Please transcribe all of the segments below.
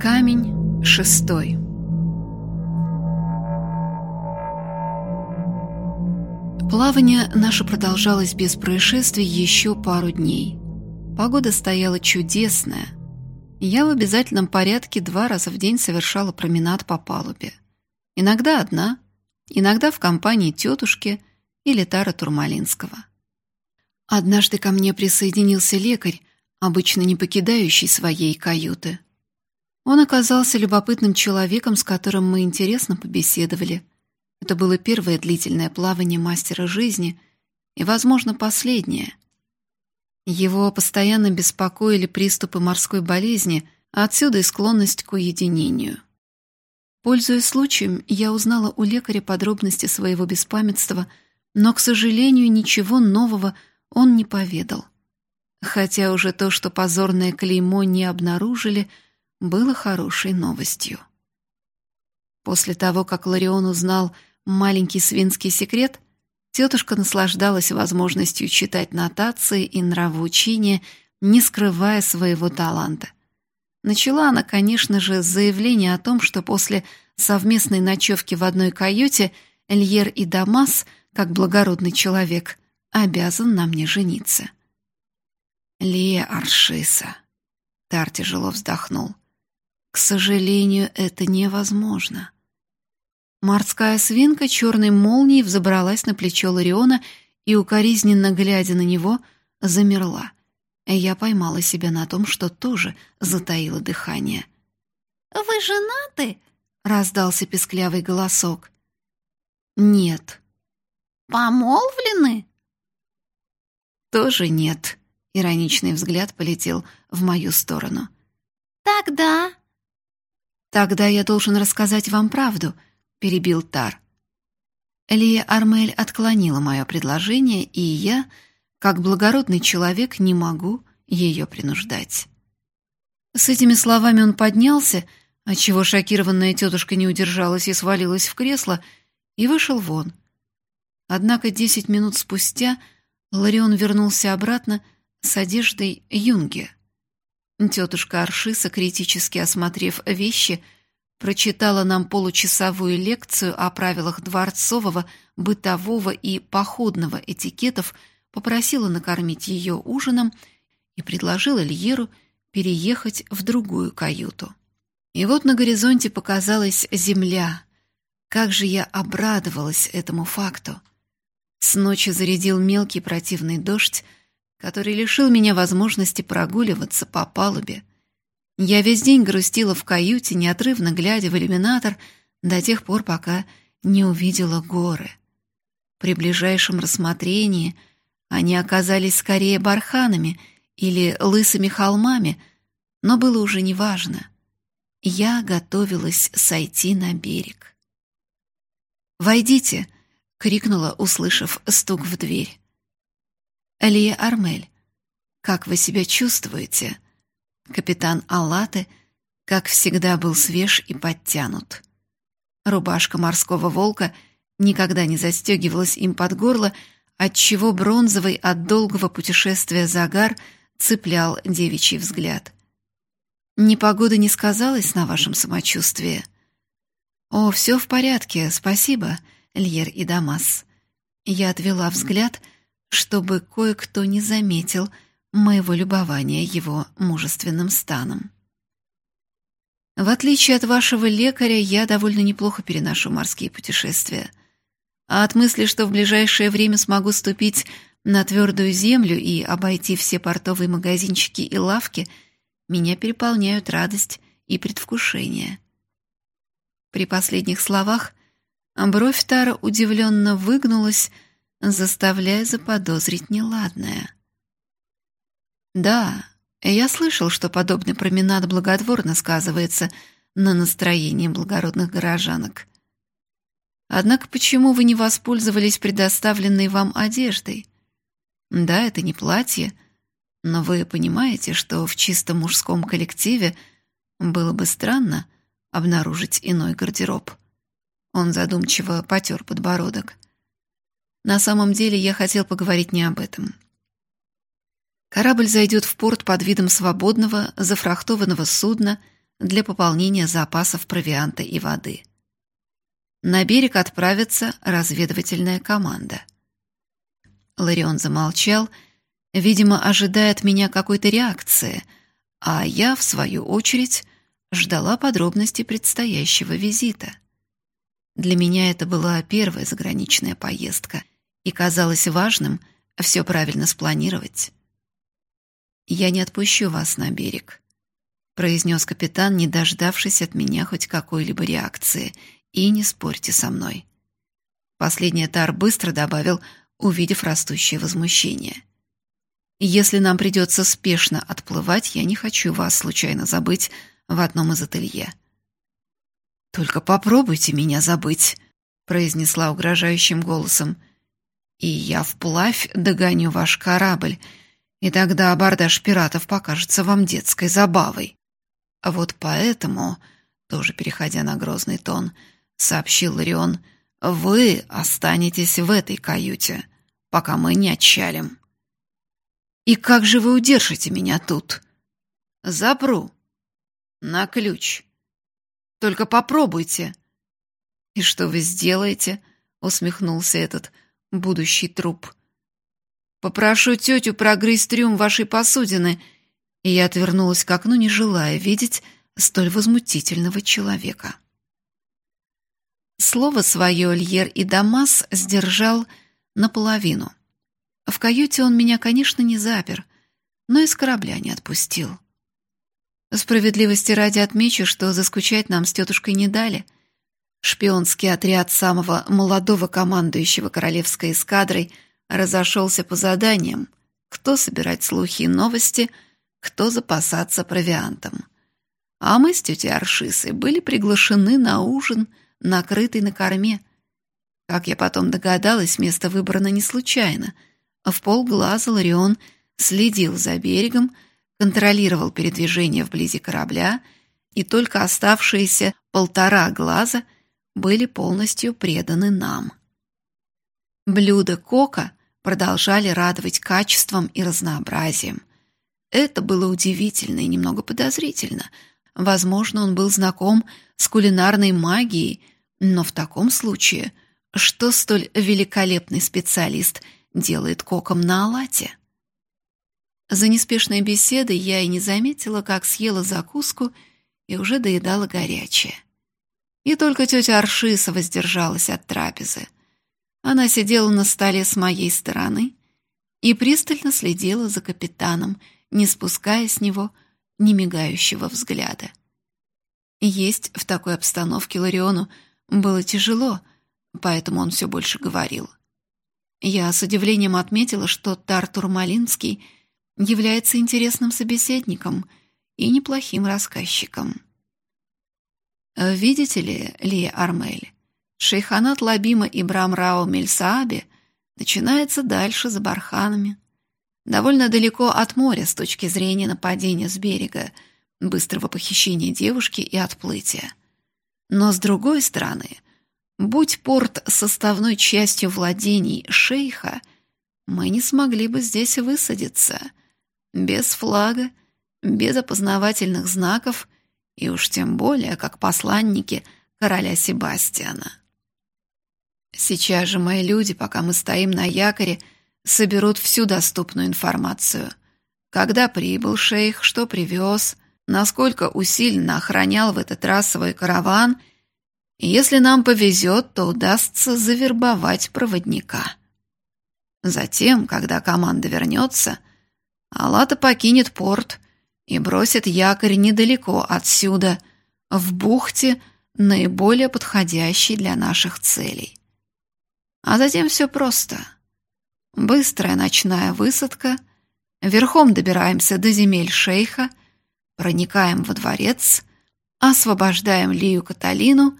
Камень шестой. Плавание наше продолжалось без происшествий еще пару дней. Погода стояла чудесная. Я в обязательном порядке два раза в день совершала променад по палубе. Иногда одна, иногда в компании тетушки или Тара Турмалинского. Однажды ко мне присоединился лекарь, обычно не покидающий своей каюты. Он оказался любопытным человеком, с которым мы интересно побеседовали. Это было первое длительное плавание мастера жизни и, возможно, последнее. Его постоянно беспокоили приступы морской болезни, а отсюда и склонность к уединению. Пользуясь случаем, я узнала у лекаря подробности своего беспамятства, но, к сожалению, ничего нового он не поведал. Хотя уже то, что позорное клеймо не обнаружили — было хорошей новостью. После того, как Ларион узнал маленький свинский секрет, тетушка наслаждалась возможностью читать нотации и нравоучения, не скрывая своего таланта. Начала она, конечно же, с заявления о том, что после совместной ночевки в одной каюте Эльер и Дамас, как благородный человек, обязан на мне жениться. Лия Аршиса. Тар тяжело вздохнул. К сожалению, это невозможно. Морская свинка черной молнией взобралась на плечо Лариона и, укоризненно глядя на него, замерла. Я поймала себя на том, что тоже затаила дыхание. «Вы женаты?» — раздался песклявый голосок. «Нет». «Помолвлены?» «Тоже нет», — ироничный взгляд полетел в мою сторону. «Тогда «Тогда я должен рассказать вам правду», — перебил Тар. Лия Армель отклонила мое предложение, и я, как благородный человек, не могу ее принуждать. С этими словами он поднялся, отчего шокированная тетушка не удержалась и свалилась в кресло, и вышел вон. Однако десять минут спустя Ларион вернулся обратно с одеждой Юнге — Тетушка Аршиса, критически осмотрев вещи, прочитала нам получасовую лекцию о правилах дворцового, бытового и походного этикетов, попросила накормить ее ужином и предложила Льеру переехать в другую каюту. И вот на горизонте показалась земля. Как же я обрадовалась этому факту. С ночи зарядил мелкий противный дождь, который лишил меня возможности прогуливаться по палубе. Я весь день грустила в каюте, неотрывно глядя в иллюминатор до тех пор, пока не увидела горы. При ближайшем рассмотрении они оказались скорее барханами или лысыми холмами, но было уже неважно. Я готовилась сойти на берег. «Войдите!» — крикнула, услышав стук в дверь. Лия Армель, как вы себя чувствуете? Капитан Аллаты, как всегда, был свеж и подтянут. Рубашка морского волка никогда не застегивалась им под горло, отчего бронзовый от долгого путешествия загар цеплял девичий взгляд. «Непогода не сказалась на вашем самочувствии?» «О, все в порядке, спасибо, Льер и Дамас». Я отвела взгляд — чтобы кое-кто не заметил моего любования его мужественным станом. В отличие от вашего лекаря, я довольно неплохо переношу морские путешествия. А от мысли, что в ближайшее время смогу ступить на твердую землю и обойти все портовые магазинчики и лавки, меня переполняют радость и предвкушение. При последних словах бровь Тара удивленно выгнулась, заставляя заподозрить неладное. Да, я слышал, что подобный променад благотворно сказывается на настроении благородных горожанок. Однако почему вы не воспользовались предоставленной вам одеждой? Да, это не платье, но вы понимаете, что в чисто мужском коллективе было бы странно обнаружить иной гардероб. Он задумчиво потер подбородок. На самом деле я хотел поговорить не об этом. Корабль зайдет в порт под видом свободного, зафрахтованного судна, для пополнения запасов провианта и воды. На берег отправится разведывательная команда. Ларион замолчал, видимо, ожидая от меня какой-то реакции, а я, в свою очередь, ждала подробностей предстоящего визита. Для меня это была первая заграничная поездка, и казалось важным все правильно спланировать. «Я не отпущу вас на берег», — произнес капитан, не дождавшись от меня хоть какой-либо реакции, «и не спорьте со мной». Последний Тар быстро добавил, увидев растущее возмущение. «Если нам придется спешно отплывать, я не хочу вас случайно забыть в одном из ателье». «Только попробуйте меня забыть», — произнесла угрожающим голосом. «И я вплавь догоню ваш корабль, и тогда абордаж пиратов покажется вам детской забавой». А вот поэтому, тоже переходя на грозный тон, сообщил Ларион, «Вы останетесь в этой каюте, пока мы не отчалим». «И как же вы удержите меня тут?» «Запру. На ключ». Только попробуйте. И что вы сделаете? усмехнулся этот будущий труп. Попрошу тетю прогрызть трюм вашей посудины. И я отвернулась к окну, не желая видеть столь возмутительного человека. Слово свое Льер и Дамас сдержал наполовину. В каюте он меня, конечно, не запер, но из корабля не отпустил. Справедливости ради отмечу, что заскучать нам с тетушкой не дали. Шпионский отряд самого молодого командующего королевской эскадрой разошелся по заданиям, кто собирать слухи и новости, кто запасаться провиантом. А мы с тетей Аршисой были приглашены на ужин, накрытый на корме. Как я потом догадалась, место выбрано не случайно. В полглаза Ларион следил за берегом, контролировал передвижение вблизи корабля, и только оставшиеся полтора глаза были полностью преданы нам. Блюда Кока продолжали радовать качеством и разнообразием. Это было удивительно и немного подозрительно. Возможно, он был знаком с кулинарной магией, но в таком случае, что столь великолепный специалист делает коком на Алате? За неспешной беседой я и не заметила, как съела закуску и уже доедала горячее. И только тетя Аршиса воздержалась от трапезы. Она сидела на столе с моей стороны и пристально следила за капитаном, не спуская с него ни мигающего взгляда. Есть в такой обстановке Лариону было тяжело, поэтому он все больше говорил. Я с удивлением отметила, что Тартур Малинский — является интересным собеседником и неплохим рассказчиком. Видите ли, Ли Армель, шейханат Лабима Ибрам Рао Мельсааби начинается дальше за барханами, довольно далеко от моря с точки зрения нападения с берега, быстрого похищения девушки и отплытия. Но с другой стороны, будь порт составной частью владений шейха, мы не смогли бы здесь высадиться — без флага, без опознавательных знаков и уж тем более как посланники короля Себастьяна. Сейчас же мои люди, пока мы стоим на якоре, соберут всю доступную информацию. Когда прибыл шейх, что привез, насколько усиленно охранял в этот раз свой караван, и если нам повезет, то удастся завербовать проводника. Затем, когда команда вернется — Алата покинет порт и бросит якорь недалеко отсюда, в бухте, наиболее подходящей для наших целей. А затем все просто. Быстрая ночная высадка, верхом добираемся до земель шейха, проникаем во дворец, освобождаем Лию Каталину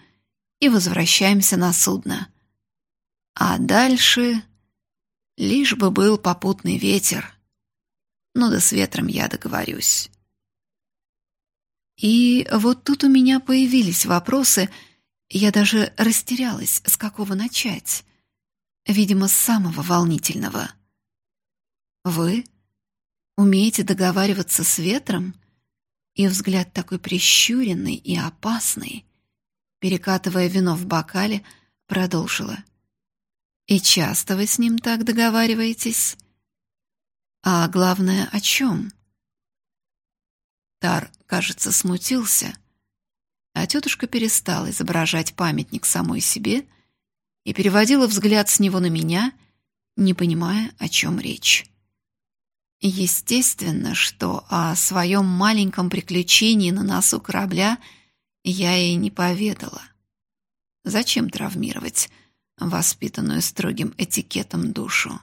и возвращаемся на судно. А дальше лишь бы был попутный ветер — ну да с ветром я договорюсь. И вот тут у меня появились вопросы, я даже растерялась, с какого начать. Видимо, с самого волнительного. Вы умеете договариваться с ветром? и взгляд такой прищуренный и опасный. Перекатывая вино в бокале, продолжила. «И часто вы с ним так договариваетесь?» «А главное, о чем?» Тар, кажется, смутился, а тетушка перестала изображать памятник самой себе и переводила взгляд с него на меня, не понимая, о чем речь. Естественно, что о своем маленьком приключении на носу корабля я ей не поведала. Зачем травмировать воспитанную строгим этикетом душу?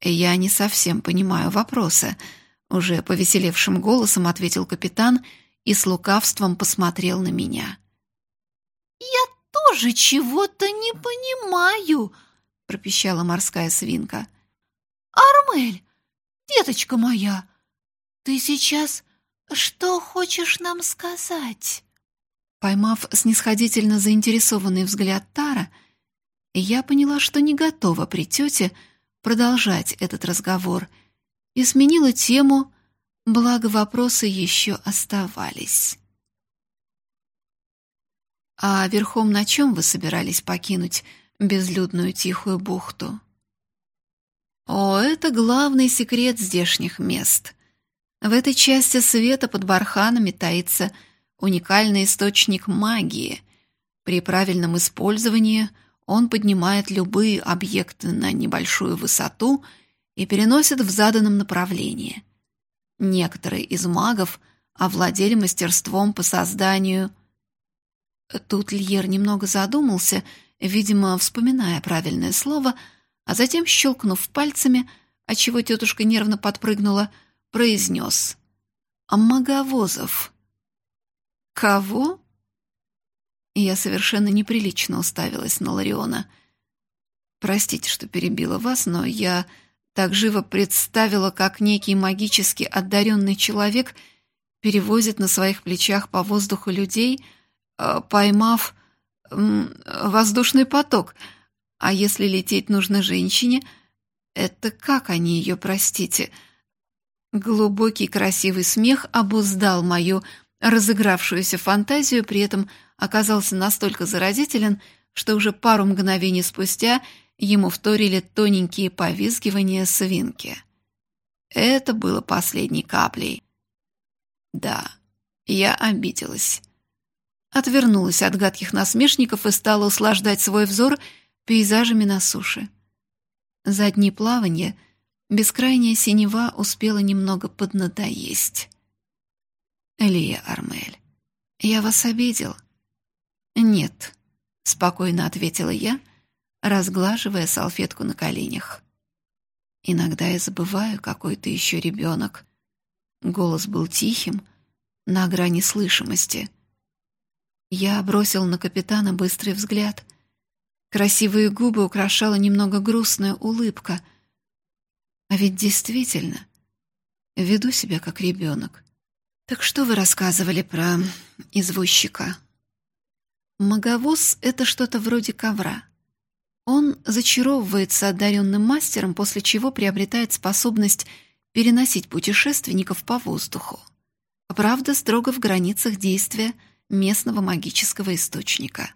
Я не совсем понимаю вопроса, уже повеселевшим голосом ответил капитан и с лукавством посмотрел на меня. «Я тоже чего-то не понимаю», — пропищала морская свинка. «Армель, деточка моя, ты сейчас что хочешь нам сказать?» Поймав снисходительно заинтересованный взгляд Тара, я поняла, что не готова при тете продолжать этот разговор — и сменила тему, благо вопросы еще оставались. «А верхом на чем вы собирались покинуть безлюдную тихую бухту?» «О, это главный секрет здешних мест. В этой части света под барханами таится уникальный источник магии. При правильном использовании он поднимает любые объекты на небольшую высоту — переносят в заданном направлении. Некоторые из магов овладели мастерством по созданию... Тут Льер немного задумался, видимо, вспоминая правильное слово, а затем, щелкнув пальцами, отчего тетушка нервно подпрыгнула, произнес «Маговозов». «Кого?» Я совершенно неприлично уставилась на Лариона. «Простите, что перебила вас, но я так живо представила, как некий магически одаренный человек перевозит на своих плечах по воздуху людей, э, поймав воздушный поток. А если лететь нужно женщине, это как они ее, простите? Глубокий красивый смех обуздал мою разыгравшуюся фантазию, при этом оказался настолько заразителен, что уже пару мгновений спустя — Ему вторили тоненькие повизгивания свинки. Это было последней каплей. Да, я обиделась. Отвернулась от гадких насмешников и стала услаждать свой взор пейзажами на суше. За дни плавания бескрайняя синева успела немного поднадоесть. «Лия Армель, я вас обидел?» «Нет», — спокойно ответила я, разглаживая салфетку на коленях. Иногда я забываю, какой ты еще ребенок. Голос был тихим, на грани слышимости. Я бросил на капитана быстрый взгляд. Красивые губы украшала немного грустная улыбка. А ведь действительно, веду себя как ребенок. Так что вы рассказывали про извозчика? Маговоз — это что-то вроде ковра. Он зачаровывается одаренным мастером, после чего приобретает способность переносить путешественников по воздуху. Правда, строго в границах действия местного магического источника.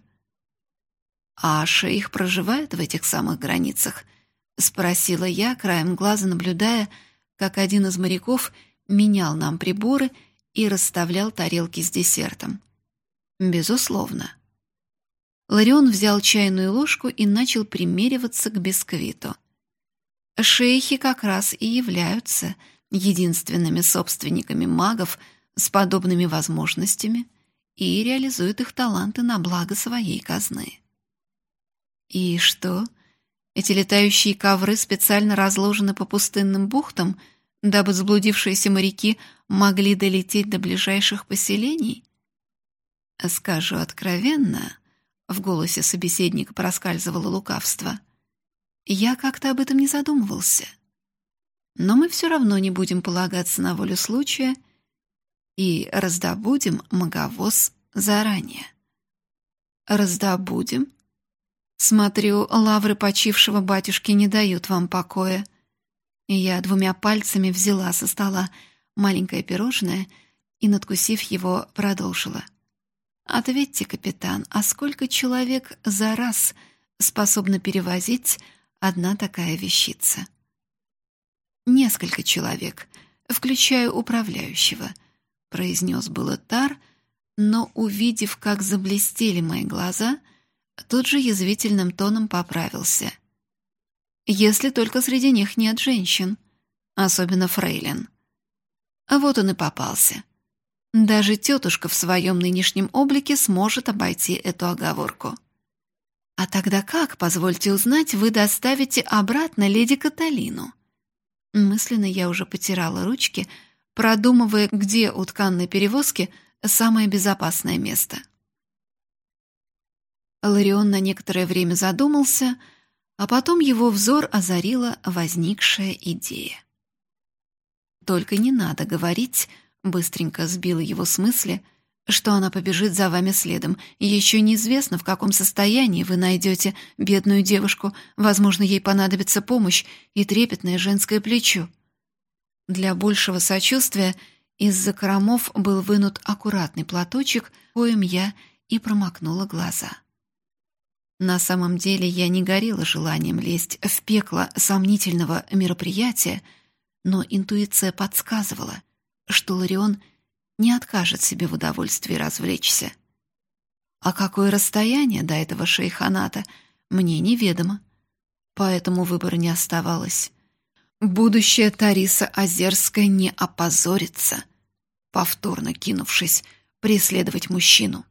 «А шейх проживает в этих самых границах?» — спросила я, краем глаза наблюдая, как один из моряков менял нам приборы и расставлял тарелки с десертом. «Безусловно». Ларион взял чайную ложку и начал примериваться к бисквиту. Шейхи как раз и являются единственными собственниками магов с подобными возможностями и реализуют их таланты на благо своей казны. И что? Эти летающие ковры специально разложены по пустынным бухтам, дабы заблудившиеся моряки могли долететь до ближайших поселений? Скажу откровенно, в голосе собеседника проскальзывало лукавство. Я как-то об этом не задумывался. Но мы все равно не будем полагаться на волю случая и раздобудем маговоз заранее. Раздобудем? Смотрю, лавры почившего батюшки не дают вам покоя. Я двумя пальцами взяла со стола маленькое пирожное, и, надкусив его, продолжила. «Ответьте, капитан, а сколько человек за раз способна перевозить одна такая вещица?» «Несколько человек, включая управляющего», — произнес было Тар, но, увидев, как заблестели мои глаза, тут же язвительным тоном поправился. «Если только среди них нет женщин, особенно фрейлин». А вот он и попался. Даже тетушка в своем нынешнем облике сможет обойти эту оговорку. «А тогда как, позвольте узнать, вы доставите обратно леди Каталину?» Мысленно я уже потирала ручки, продумывая, где у тканной перевозки самое безопасное место. Ларион на некоторое время задумался, а потом его взор озарила возникшая идея. «Только не надо говорить», — быстренько сбила его с мысли, что она побежит за вами следом, еще неизвестно, в каком состоянии вы найдете бедную девушку, возможно, ей понадобится помощь и трепетное женское плечо. Для большего сочувствия из-за коромов был вынут аккуратный платочек, коим я и промокнула глаза. На самом деле я не горела желанием лезть в пекло сомнительного мероприятия, но интуиция подсказывала, что Ларион не откажет себе в удовольствии развлечься. А какое расстояние до этого шейханата, мне неведомо, поэтому выбора не оставалось. Будущее Тариса Озерская не опозорится, повторно кинувшись преследовать мужчину.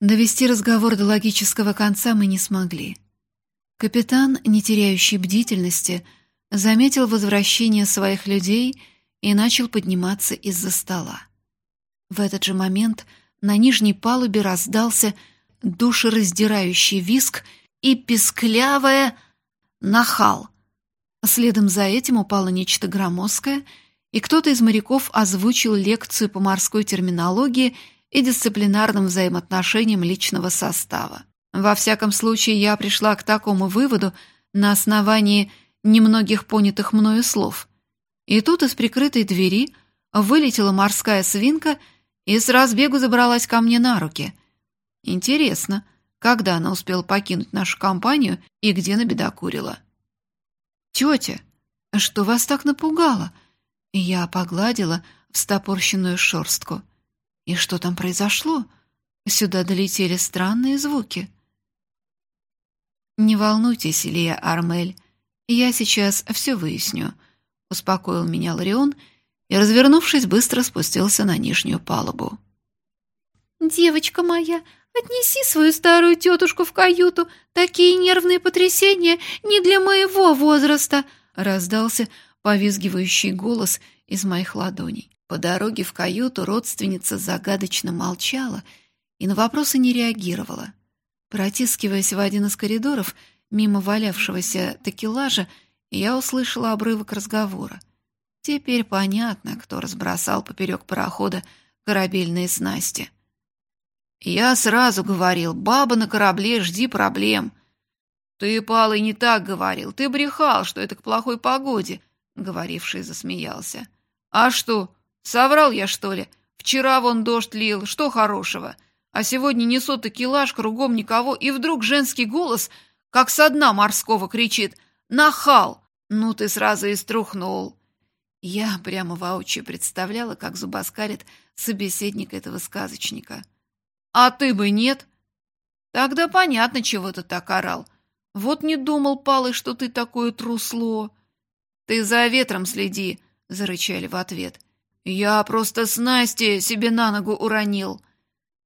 Довести разговор до логического конца мы не смогли. Капитан, не теряющий бдительности, заметил возвращение своих людей и начал подниматься из-за стола. В этот же момент на нижней палубе раздался душераздирающий виск и песклявое «нахал». Следом за этим упало нечто громоздкое, и кто-то из моряков озвучил лекцию по морской терминологии и дисциплинарным взаимоотношениям личного состава. Во всяком случае, я пришла к такому выводу на основании немногих понятых мною слов. И тут из прикрытой двери вылетела морская свинка и с разбегу забралась ко мне на руки. Интересно, когда она успела покинуть нашу компанию и где набедокурила? «Тетя, что вас так напугало?» Я погладила встопорщенную шерстку. «И что там произошло?» Сюда долетели странные звуки. «Не волнуйтесь, Илья Армель, я сейчас все выясню», — успокоил меня Ларион и, развернувшись, быстро спустился на нижнюю палубу. «Девочка моя, отнеси свою старую тетушку в каюту. Такие нервные потрясения не для моего возраста!» — раздался повизгивающий голос из моих ладоней. По дороге в каюту родственница загадочно молчала и на вопросы не реагировала. Протискиваясь в один из коридоров, мимо валявшегося такелажа, я услышала обрывок разговора. Теперь понятно, кто разбросал поперек парохода корабельные снасти. «Я сразу говорил, баба на корабле, жди проблем». «Ты, Палый, не так говорил. Ты брехал, что это к плохой погоде», — говоривший засмеялся. «А что, соврал я, что ли? Вчера вон дождь лил, что хорошего? А сегодня несу такелаж, кругом никого, и вдруг женский голос, как со дна морского, кричит «Нахал!» Ну, ты сразу и струхнул. Я прямо воочию представляла, как зубоскалит собеседник этого сказочника. А ты бы нет? Тогда понятно, чего ты так орал. Вот не думал, Палый, что ты такое трусло. Ты за ветром следи, зарычали в ответ. Я просто с Настей себе на ногу уронил.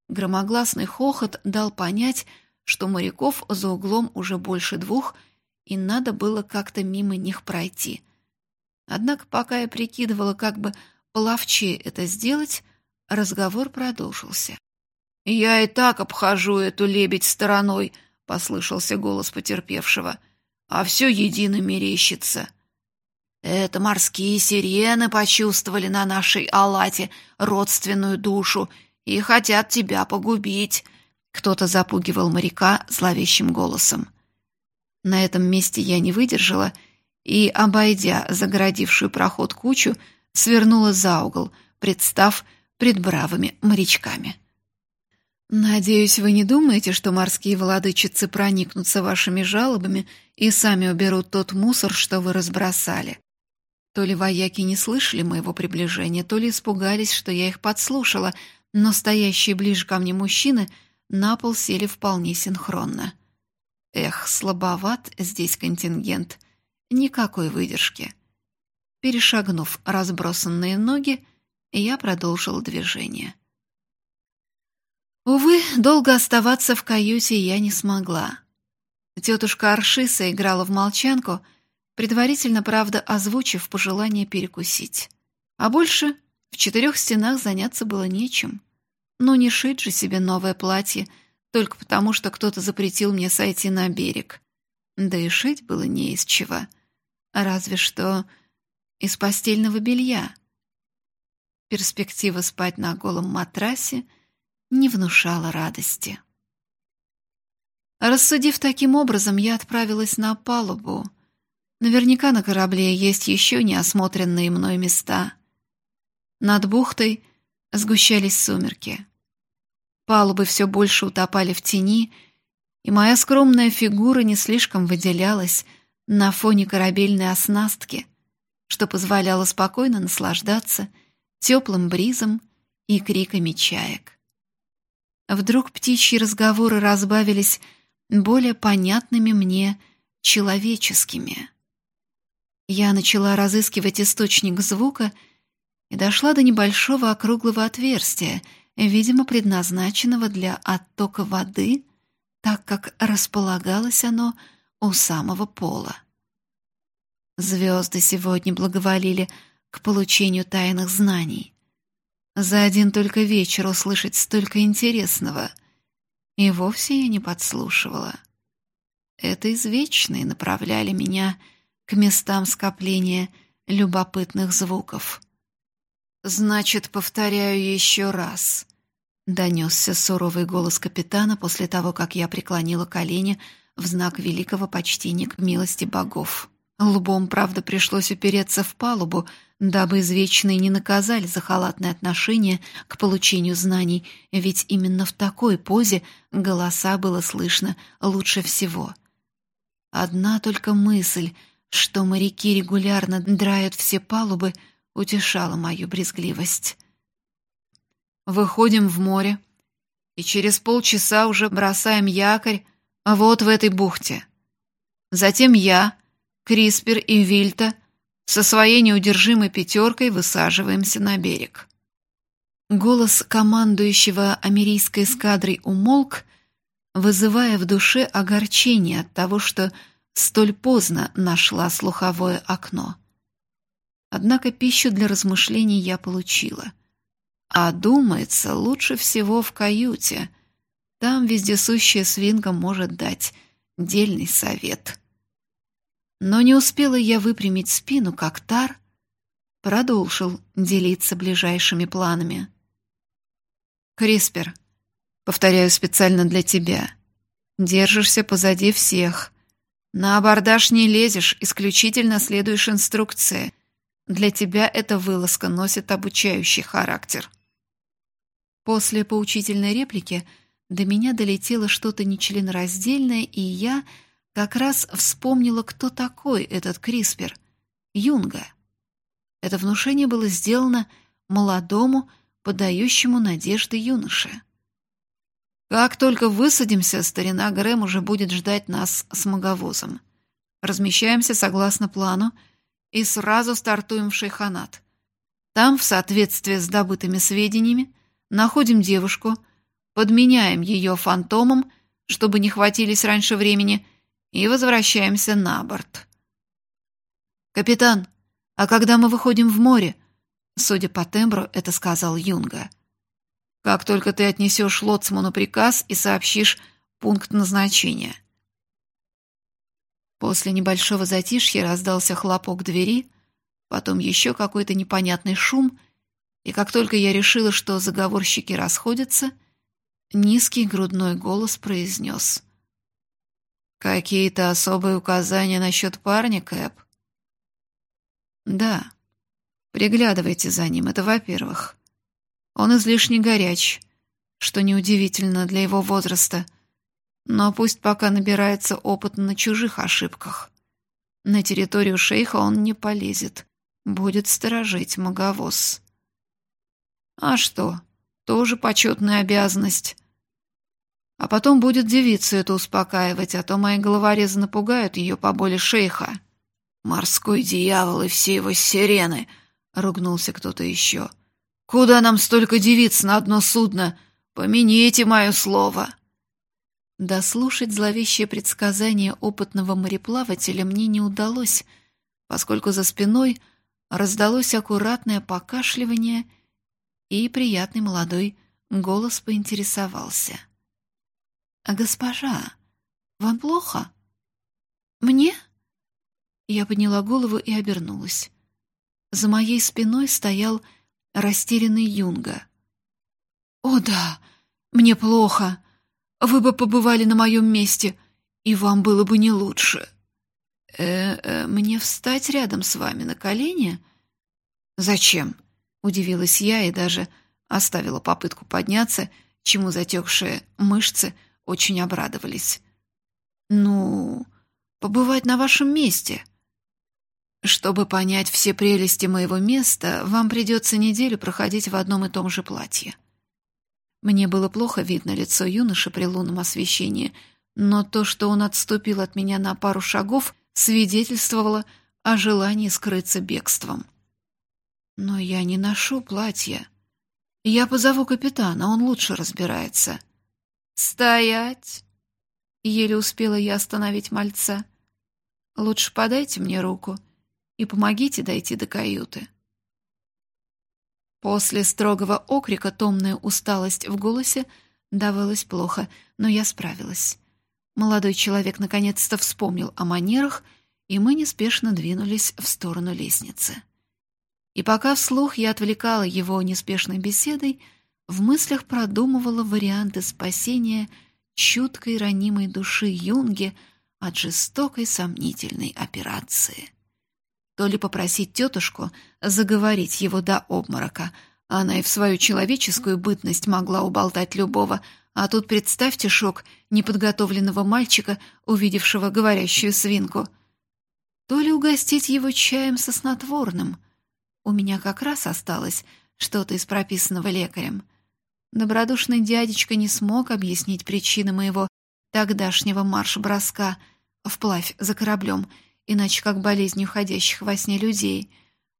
Громогласный хохот дал понять, что моряков за углом уже больше двух — и надо было как-то мимо них пройти. Однако, пока я прикидывала, как бы половче это сделать, разговор продолжился. «Я и так обхожу эту лебедь стороной», — послышался голос потерпевшего, «а все едино мерещится». «Это морские сирены почувствовали на нашей Алате родственную душу и хотят тебя погубить», — кто-то запугивал моряка зловещим голосом. На этом месте я не выдержала и, обойдя загородившую проход кучу, свернула за угол, представ пред бравыми морячками. Надеюсь, вы не думаете, что морские владычицы проникнутся вашими жалобами и сами уберут тот мусор, что вы разбросали. То ли вояки не слышали моего приближения, то ли испугались, что я их подслушала, но стоящие ближе ко мне мужчины на пол сели вполне синхронно. Эх, слабоват здесь контингент. Никакой выдержки. Перешагнув разбросанные ноги, я продолжил движение. Увы, долго оставаться в каюте я не смогла. Тетушка Аршиса играла в молчанку, предварительно, правда, озвучив пожелание перекусить. А больше в четырех стенах заняться было нечем. Ну, не шить же себе новое платье, только потому, что кто-то запретил мне сойти на берег. Да и шить было не из чего. Разве что из постельного белья. Перспектива спать на голом матрасе — не внушала радости. Рассудив таким образом, я отправилась на палубу. Наверняка на корабле есть еще неосмотренные мной места. Над бухтой сгущались сумерки. Палубы все больше утопали в тени, и моя скромная фигура не слишком выделялась на фоне корабельной оснастки, что позволяло спокойно наслаждаться теплым бризом и криками чаек. Вдруг птичьи разговоры разбавились более понятными мне человеческими. Я начала разыскивать источник звука и дошла до небольшого округлого отверстия, видимо, предназначенного для оттока воды, так как располагалось оно у самого пола. Звезды сегодня благоволили к получению тайных знаний. За один только вечер услышать столько интересного. И вовсе я не подслушивала. Это извечные направляли меня к местам скопления любопытных звуков. «Значит, повторяю еще раз», — донесся суровый голос капитана после того, как я преклонила колени в знак великого почтения к милости богов. Лбом, правда, пришлось упереться в палубу, дабы извечные не наказали за халатное отношение к получению знаний, ведь именно в такой позе голоса было слышно лучше всего. Одна только мысль, что моряки регулярно драют все палубы, утешала мою брезгливость. Выходим в море, и через полчаса уже бросаем якорь вот в этой бухте. Затем я, Криспер и Вильта со своей неудержимой пятеркой высаживаемся на берег. Голос командующего америйской эскадрой умолк, вызывая в душе огорчение от того, что столь поздно нашла слуховое окно. Однако пищу для размышлений я получила. А думается, лучше всего в каюте. Там вездесущая свинка может дать дельный совет. Но не успела я выпрямить спину, как Тар продолжил делиться ближайшими планами. «Криспер, повторяю специально для тебя, держишься позади всех. На абордаж не лезешь, исключительно следуешь инструкции. Для тебя эта вылазка носит обучающий характер». После поучительной реплики до меня долетело что-то нечленораздельное, и я как раз вспомнила, кто такой этот Криспер. Юнга. Это внушение было сделано молодому, подающему надежды юноше. Как только высадимся, старина Грэм уже будет ждать нас с маговозом. Размещаемся согласно плану и сразу стартуем в шейханат. Там, в соответствии с добытыми сведениями, находим девушку, подменяем ее фантомом, чтобы не хватились раньше времени, и возвращаемся на борт. «Капитан, а когда мы выходим в море?» Судя по тембру, это сказал Юнга. «Как только ты отнесешь лоцману приказ и сообщишь пункт назначения». После небольшого затишья раздался хлопок двери, потом еще какой-то непонятный шум, и как только я решила, что заговорщики расходятся, низкий грудной голос произнес — «Какие-то особые указания насчет парня, Кэп?» «Да. Приглядывайте за ним, это во-первых. Он излишне горяч, что неудивительно для его возраста, но пусть пока набирается опыт на чужих ошибках. На территорию шейха он не полезет, будет сторожить маговоз. А что, тоже почетная обязанность. А потом будет девицу это успокаивать, а то мои головорезы напугают ее по боли шейха. «Морской дьявол и все его сирены!» — ругнулся кто-то еще. «Куда нам столько девиц на одно судно? Помяните мое слово!» Дослушать зловещее предсказание опытного мореплавателя мне не удалось, поскольку за спиной раздалось аккуратное покашливание, и приятный молодой голос поинтересовался. «А госпожа, вам плохо?» «Мне?» Я подняла голову и обернулась. За моей спиной стоял растерянный Юнга. «О да, мне плохо. Вы бы побывали на моем месте, и вам было бы не лучше. Э, -э мне встать рядом с вами на колени? Зачем? Удивилась я и даже оставила попытку подняться, чему затекшие мышцы очень обрадовались. Ну, побывать на вашем месте. Чтобы понять все прелести моего места, вам придется неделю проходить в одном и том же платье. Мне было плохо видно лицо юноши при лунном освещении, но то, что он отступил от меня на пару шагов, свидетельствовало о желании скрыться бегством. Но я не ношу платья. Я позову капитана, он лучше разбирается. «Стоять!» Еле успела я остановить мальца. «Лучше подайте мне руку и помогите дойти до каюты». После строгого окрика томная усталость в голосе давалась плохо, но я справилась. Молодой человек наконец-то вспомнил о манерах, и мы неспешно двинулись в сторону лестницы. И пока вслух я отвлекала его неспешной беседой, в мыслях продумывала варианты спасения чуткой ранимой души Юнги от жестокой сомнительной операции то ли попросить тетушку заговорить его до обморока. Она и в свою человеческую бытность могла уболтать любого, а тут представьте шок неподготовленного мальчика, увидевшего говорящую свинку. То ли угостить его чаем со снотворным. У меня как раз осталось что-то из прописанного лекарем. Добродушный дядечка не смог объяснить причины моего тогдашнего марш-броска вплавь за кораблем — иначе как болезнь уходящих во сне людей.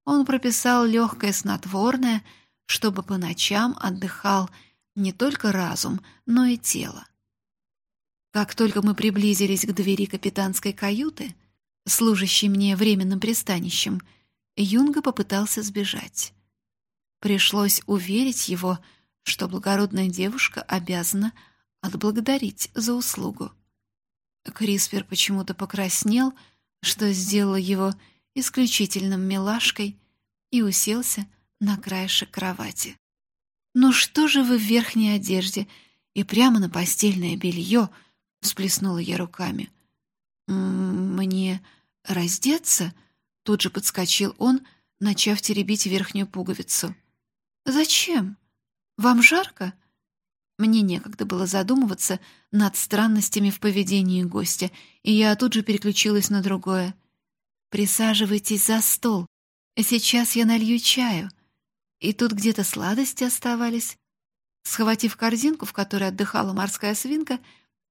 Он прописал легкое снотворное, чтобы по ночам отдыхал не только разум, но и тело. Как только мы приблизились к двери капитанской каюты, служащей мне временным пристанищем, Юнга попытался сбежать. Пришлось уверить его, что благородная девушка обязана отблагодарить за услугу. Криспер почему-то покраснел, что сделало его исключительным милашкой, и уселся на краешек кровати. «Ну что же вы в верхней одежде и прямо на постельное белье?» — всплеснула я руками. «Мне раздеться?» — тут же подскочил он, начав теребить верхнюю пуговицу. «Зачем? Вам жарко?» Мне некогда было задумываться над странностями в поведении гостя, и я тут же переключилась на другое. «Присаживайтесь за стол. Сейчас я налью чаю». И тут где-то сладости оставались. Схватив корзинку, в которой отдыхала морская свинка,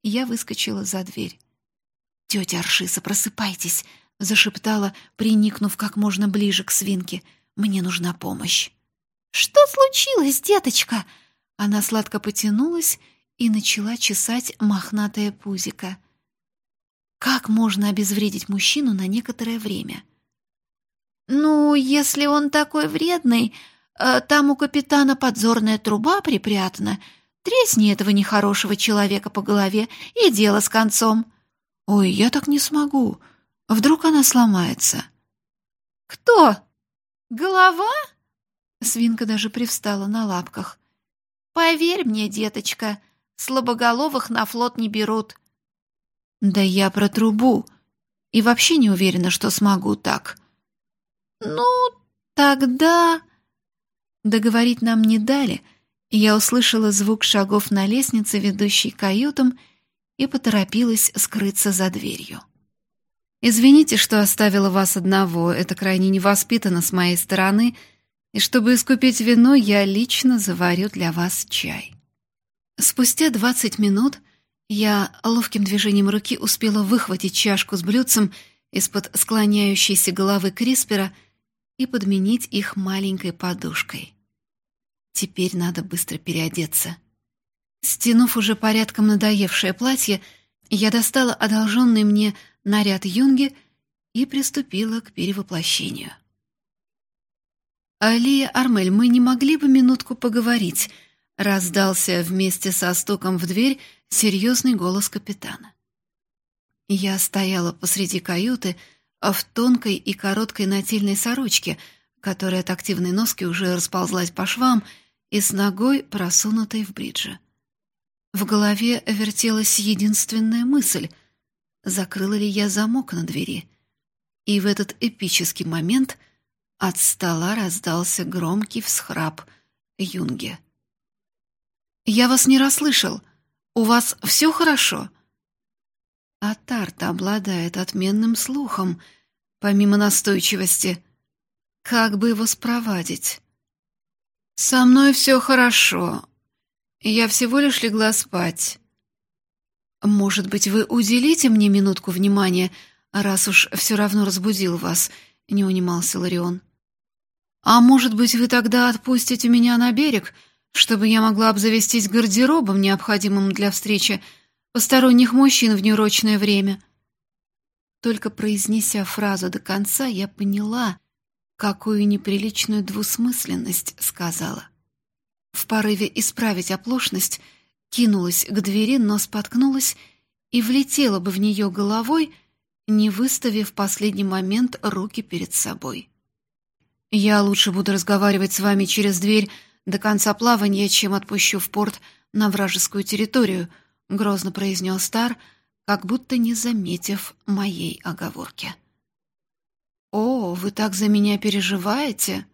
я выскочила за дверь. «Тетя Аршиса, просыпайтесь!» — зашептала, приникнув как можно ближе к свинке. «Мне нужна помощь». «Что случилось, деточка?» Она сладко потянулась и начала чесать мохнатое пузико. Как можно обезвредить мужчину на некоторое время? «Ну, если он такой вредный, э, там у капитана подзорная труба припрятана. Тресни этого нехорошего человека по голове, и дело с концом». «Ой, я так не смогу. Вдруг она сломается?» «Кто? Голова?» Свинка даже привстала на лапках. Поверь мне, деточка, слабоголовых на флот не берут. Да я про трубу. И вообще не уверена, что смогу так. Ну, тогда...» Договорить нам не дали, и я услышала звук шагов на лестнице, ведущей к каютам, и поторопилась скрыться за дверью. «Извините, что оставила вас одного, это крайне невоспитанно с моей стороны, и чтобы искупить вину, я лично заварю для вас чай». Спустя двадцать минут я ловким движением руки успела выхватить чашку с блюдцем из-под склоняющейся головы Криспера и подменить их маленькой подушкой. Теперь надо быстро переодеться. Стянув уже порядком надоевшее платье, я достала одолженный мне наряд юнги и приступила к перевоплощению. «Алия Армель, мы не могли бы минутку поговорить?» — раздался вместе со стуком в дверь серьезный голос капитана. Я стояла посреди каюты, в тонкой и короткой нательной сорочке, которая от активной носки уже расползлась по швам и с ногой, просунутой в бриджи. В голове вертелась единственная мысль — закрыла ли я замок на двери? И в этот эпический момент от стола раздался громкий всхрап Юнге. «Я вас не расслышал. У вас все хорошо?» А Тарта обладает отменным слухом, помимо настойчивости. Как бы его спровадить? «Со мной все хорошо. Я всего лишь легла спать. Может быть, вы уделите мне минутку внимания, раз уж все равно разбудил вас?» — не унимался Ларион. «А может быть, вы тогда отпустите меня на берег, чтобы я могла обзавестись гардеробом, необходимым для встречи посторонних мужчин в неурочное время. Только произнеся фразу до конца, я поняла, какую неприличную двусмысленность сказала. В порыве исправить оплошность кинулась к двери, но споткнулась и влетела бы в нее головой, не выставив в последний момент руки перед собой. «Я лучше буду разговаривать с вами через дверь до конца плавания, чем отпущу в порт на вражескую территорию», — грозно произнес Стар, как будто не заметив моей оговорки. «О, вы так за меня переживаете?»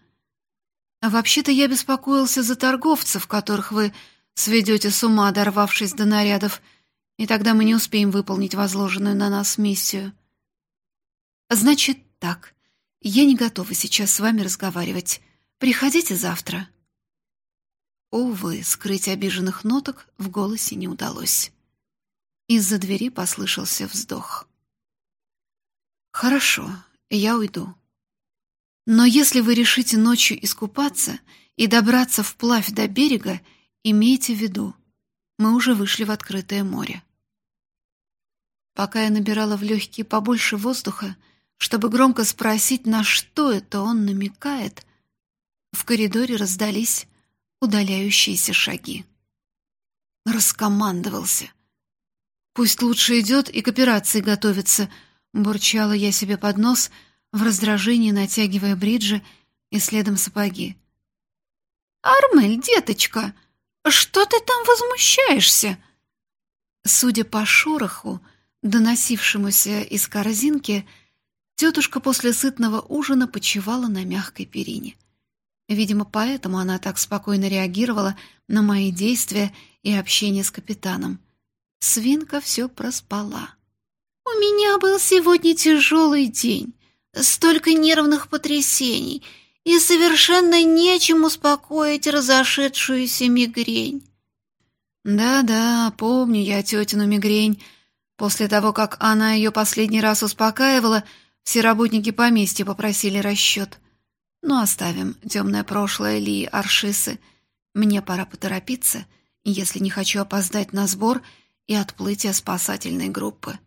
«Вообще-то я беспокоился за торговцев, которых вы сведете с ума, дорвавшись до нарядов, и тогда мы не успеем выполнить возложенную на нас миссию». «Значит так, я не готова сейчас с вами разговаривать. Приходите завтра». Увы, скрыть обиженных ноток в голосе не удалось. Из-за двери послышался вздох. «Хорошо, я уйду. Но если вы решите ночью искупаться и добраться вплавь до берега, имейте в виду, мы уже вышли в открытое море». Пока я набирала в легкие побольше воздуха, чтобы громко спросить, на что это он намекает, в коридоре раздались удаляющиеся шаги. Раскомандовался. «Пусть лучше идет и к операции готовится», — бурчала я себе под нос, в раздражении натягивая бриджи и следом сапоги. «Армель, деточка, что ты там возмущаешься?» Судя по шороху, доносившемуся из корзинки, тетушка после сытного ужина почивала на мягкой перине. Видимо, поэтому она так спокойно реагировала на мои действия и общение с капитаном. Свинка все проспала. «У меня был сегодня тяжелый день, столько нервных потрясений, и совершенно нечем успокоить разошедшуюся мигрень». «Да-да, помню я тетину мигрень. После того, как она ее последний раз успокаивала, все работники поместья попросили расчет». Но оставим темное прошлое Ли Аршисы. Мне пора поторопиться, если не хочу опоздать на сбор и отплытие спасательной группы.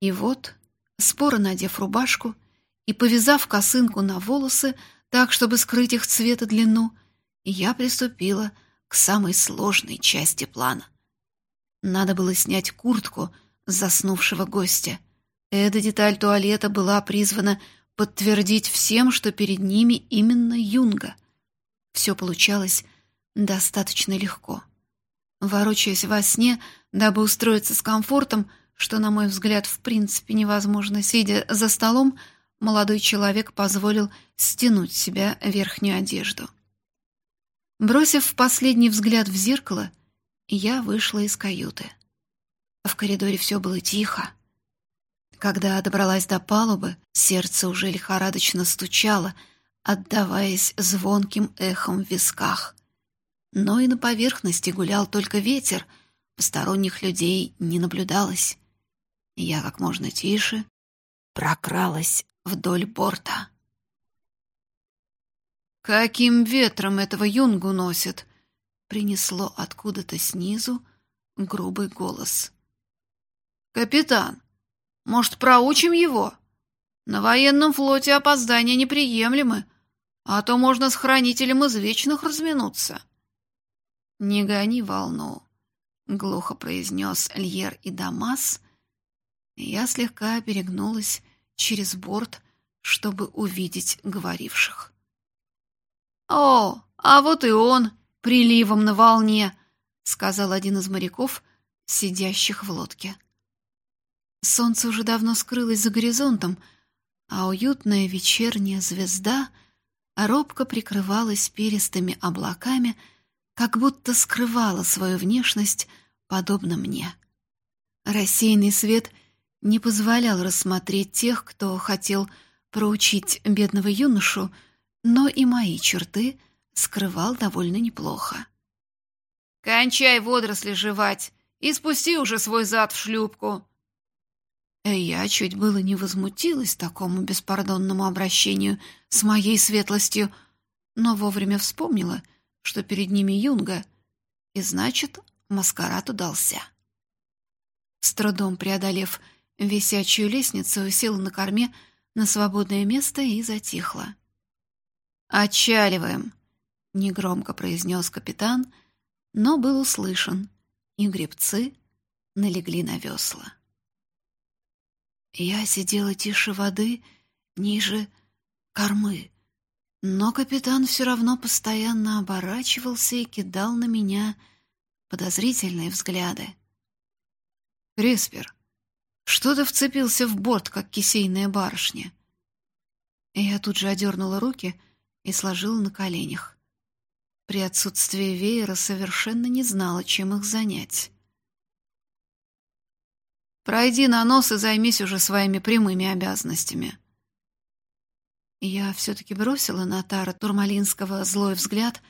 И вот, споро надев рубашку и повязав косынку на волосы так, чтобы скрыть их цвет и длину, я приступила к самой сложной части плана. Надо было снять куртку заснувшего гостя. Эта деталь туалета была призвана подтвердить всем, что перед ними именно Юнга. Все получалось достаточно легко. Ворочаясь во сне, дабы устроиться с комфортом, что, на мой взгляд, в принципе невозможно, сидя за столом, молодой человек позволил стянуть с себя верхнюю одежду. Бросив последний взгляд в зеркало, я вышла из каюты. В коридоре все было тихо. Когда добралась до палубы, сердце уже лихорадочно стучало, отдаваясь звонким эхом в висках. Но и на поверхности гулял только ветер, посторонних людей не наблюдалось. Я как можно тише прокралась вдоль борта. «Каким ветром этого юнгу носит?» — принесло откуда-то снизу грубый голос. «Капитан, может, проучим его? На военном флоте опоздания неприемлемы, а то можно с хранителем извечных разминуться». «Не гони волну», — глухо произнес Льер и Дамас. Я слегка перегнулась через борт, чтобы увидеть говоривших. «О, а вот и он, приливом на волне», — сказал один из моряков, сидящих в лодке. Солнце уже давно скрылось за горизонтом, а уютная вечерняя звезда робко прикрывалась перистыми облаками, как будто скрывала свою внешность, подобно мне. Рассеянный свет не позволял рассмотреть тех, кто хотел проучить бедного юношу, но и мои черты скрывал довольно неплохо. «Кончай водоросли жевать и спусти уже свой зад в шлюпку!» Я чуть было не возмутилась такому беспардонному обращению с моей светлостью, но вовремя вспомнила, что перед ними юнга, и значит, маскарад удался. С трудом преодолев висячую лестницу, села на корме на свободное место и затихла. «Отчаливаем», — негромко произнес капитан, но был услышан, и гребцы налегли на весла. Я сидела тише воды, ниже кормы, но капитан все равно постоянно оборачивался и кидал на меня подозрительные взгляды. «Криспер, что ты вцепился в борт, как кисейная барышня?» Я тут же одернула руки и сложила на коленях. При отсутствии веера совершенно не знала, чем их занять. Пройди на нос и займись уже своими прямыми обязанностями. Я все-таки бросила на Тара Турмалинского злой взгляд,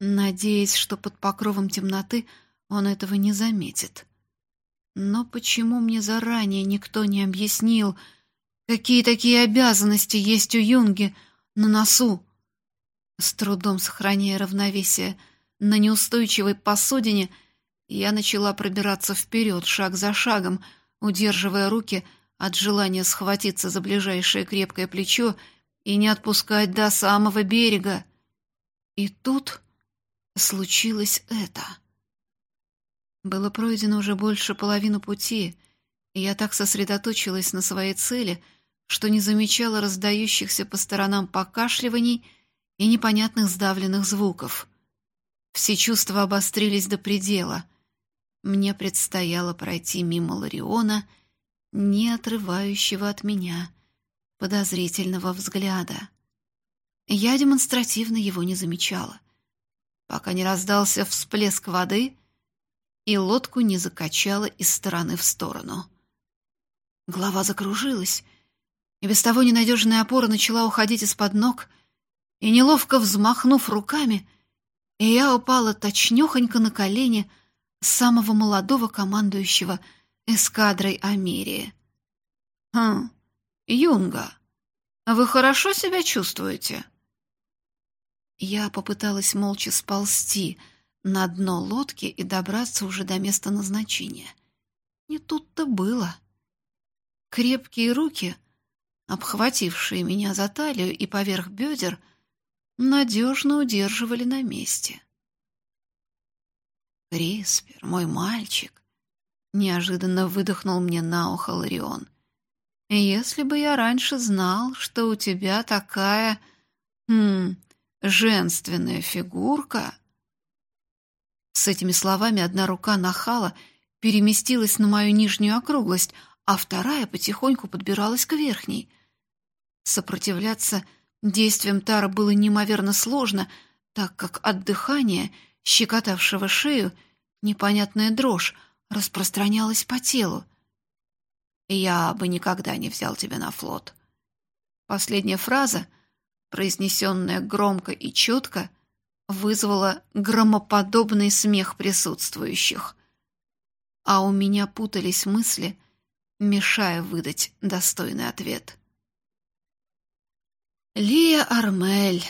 надеясь, что под покровом темноты он этого не заметит. Но почему мне заранее никто не объяснил, какие такие обязанности есть у Юнги на носу? С трудом сохраняя равновесие на неустойчивой посудине, я начала пробираться вперед, шаг за шагом — удерживая руки от желания схватиться за ближайшее крепкое плечо и не отпускать до самого берега. И тут случилось это. Было пройдено уже больше половины пути, и я так сосредоточилась на своей цели, что не замечала раздающихся по сторонам покашливаний и непонятных сдавленных звуков. Все чувства обострились до предела. Мне предстояло пройти мимо Лариона, не отрывающего от меня подозрительного взгляда. Я демонстративно его не замечала, пока не раздался всплеск воды и лодку не закачало из стороны в сторону. Голова закружилась, и без того ненадежная опора начала уходить из-под ног, и, неловко взмахнув руками, я упала точнёхонько на колени — самого молодого командующего эскадрой Америи. «Хм, Юнга, вы хорошо себя чувствуете?» Я попыталась молча сползти на дно лодки и добраться уже до места назначения. Не тут-то было. Крепкие руки, обхватившие меня за талию и поверх бедер, надежно удерживали на месте. «Криспер, мой мальчик!» — неожиданно выдохнул мне на ухо Ларион. «Если бы я раньше знал, что у тебя такая... Хм, женственная фигурка...» С этими словами одна рука нахала переместилась на мою нижнюю округлость, а вторая потихоньку подбиралась к верхней. Сопротивляться действиям Тара было неимоверно сложно, так как от дыхания, щекотавшего шею, непонятная дрожь распространялась по телу. «Я бы никогда не взял тебя на флот». Последняя фраза, произнесенная громко и четко, вызвала громоподобный смех присутствующих. А у меня путались мысли, мешая выдать достойный ответ. Лия Армель,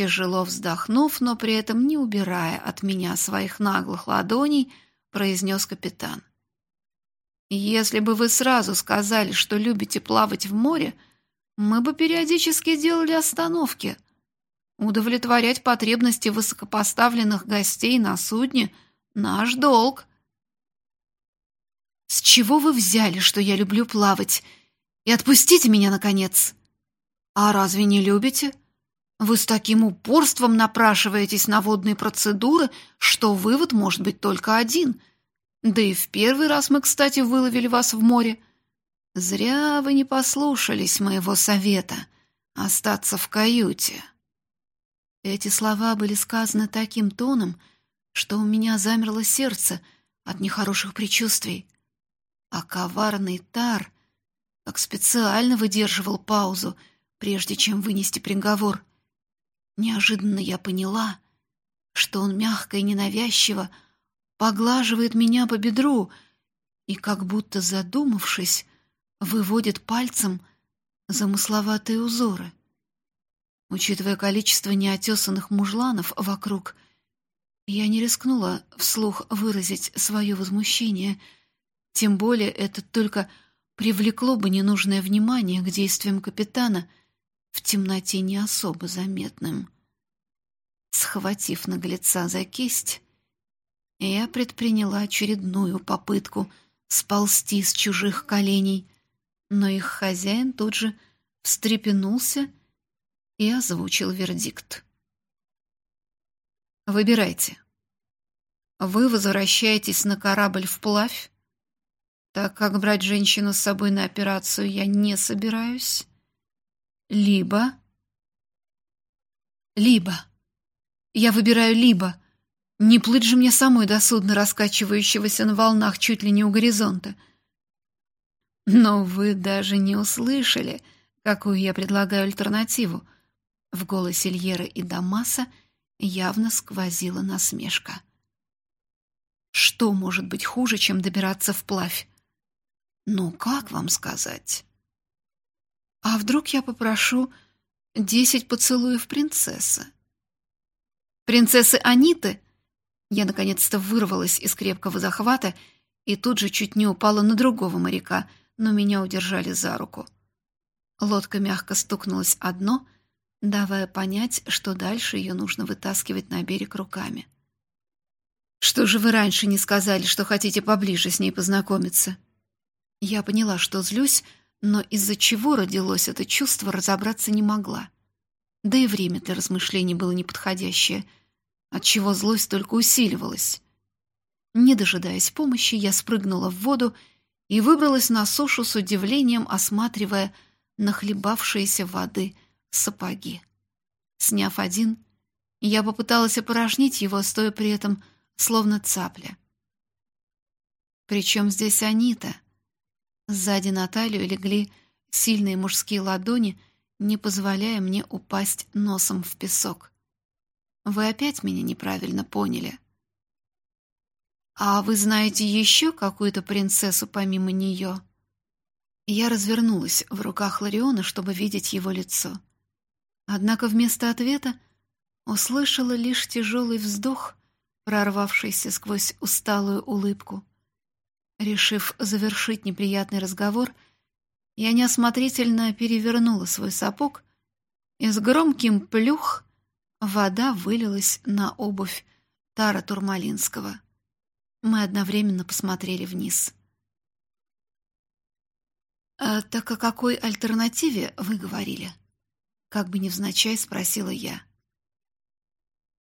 тяжело вздохнув, но при этом не убирая от меня своих наглых ладоней, произнес капитан. «Если бы вы сразу сказали, что любите плавать в море, мы бы периодически делали остановки. Удовлетворять потребности высокопоставленных гостей на судне — наш долг». «С чего вы взяли, что я люблю плавать? И отпустите меня, наконец!» «А разве не любите? Вы с таким упорством напрашиваетесь на водные процедуры, что вывод может быть только один. Да и в первый раз мы, кстати, выловили вас в море. Зря вы не послушались моего совета остаться в каюте». Эти слова были сказаны таким тоном, что у меня замерло сердце от нехороших предчувствий. А коварный Тар как специально выдерживал паузу — прежде чем вынести приговор. Неожиданно я поняла, что он мягко и ненавязчиво поглаживает меня по бедру и, как будто задумавшись, выводит пальцем замысловатые узоры. Учитывая количество неотесанных мужланов вокруг, я не рискнула вслух выразить свое возмущение, тем более это только привлекло бы ненужное внимание к действиям капитана — в темноте не особо заметным. Схватив наглеца за кисть, я предприняла очередную попытку сползти с чужих коленей, но их хозяин тут же встрепенулся и озвучил вердикт. «Выбирайте. Вы возвращаетесь на корабль вплавь, так как брать женщину с собой на операцию я не собираюсь, либо... Либо. Я выбираю либо. Не плыть же мне самой до судна, раскачивающегося на волнах чуть ли не у горизонта. Но вы даже не услышали, какую я предлагаю альтернативу. В голосе Льера и Дамаса явно сквозила насмешка. Что может быть хуже, чем добираться вплавь? Ну, как вам сказать? А вдруг я попрошу десять поцелуев принцессы? Принцессы Аниты? Я наконец-то вырвалась из крепкого захвата и тут же чуть не упала на другого моряка, но меня удержали за руку. Лодка мягко стукнулась о дно, давая понять, что дальше ее нужно вытаскивать на берег руками. «Что же вы раньше не сказали, что хотите поближе с ней познакомиться?» Я поняла, что злюсь, но из-за чего родилось это чувство, разобраться не могла. Да и время для размышлений было неподходящее, отчего злость только усиливалась. Не дожидаясь помощи, я спрыгнула в воду и выбралась на сушу с удивлением, осматривая нахлебавшиеся воды сапоги. Сняв один, я попыталась опорожнить его, стоя при этом словно цапля. Причем здесь Анита — Сзади на талию легли сильные мужские ладони, не позволяя мне упасть носом в песок. Вы опять меня неправильно поняли. А вы знаете еще какую-то принцессу помимо нее? Я развернулась в руках Лариона, чтобы видеть его лицо. Однако вместо ответа услышала лишь тяжелый вздох, прорвавшийся сквозь усталую улыбку. Решив завершить неприятный разговор, я неосмотрительно перевернула свой сапог, и с громким плюх вода вылилась на обувь Тара Турмалинского. Мы одновременно посмотрели вниз. «А так о какой альтернативе вы говорили?» Как бы невзначай спросила я.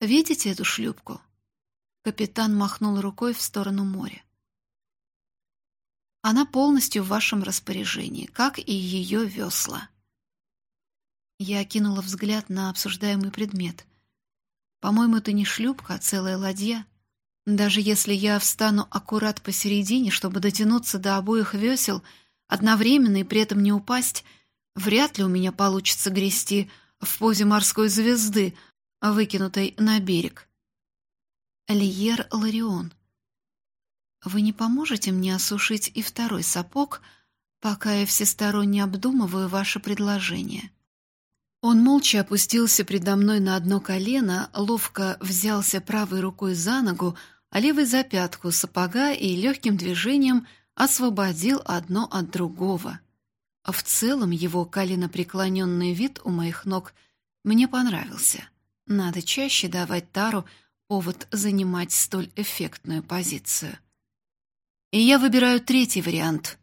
«Видите эту шлюпку?» Капитан махнул рукой в сторону моря. Она полностью в вашем распоряжении, как и ее весла. Я кинула взгляд на обсуждаемый предмет. По-моему, это не шлюпка, а целая ладья. Даже если я встану аккурат посередине, чтобы дотянуться до обоих весел, одновременно и при этом не упасть, вряд ли у меня получится грести в позе морской звезды, выкинутой на берег. Лиер Ларион, вы не поможете мне осушить и второй сапог, пока я всесторонне обдумываю ваше предложение?» Он молча опустился предо мной на одно колено, ловко взялся правой рукой за ногу, а левой за пятку сапога и легким движением освободил одно от другого. А в целом его коленопреклоненный вид у моих ног мне понравился. Надо чаще давать Тару повод занимать столь эффектную позицию. И я выбираю третий вариант.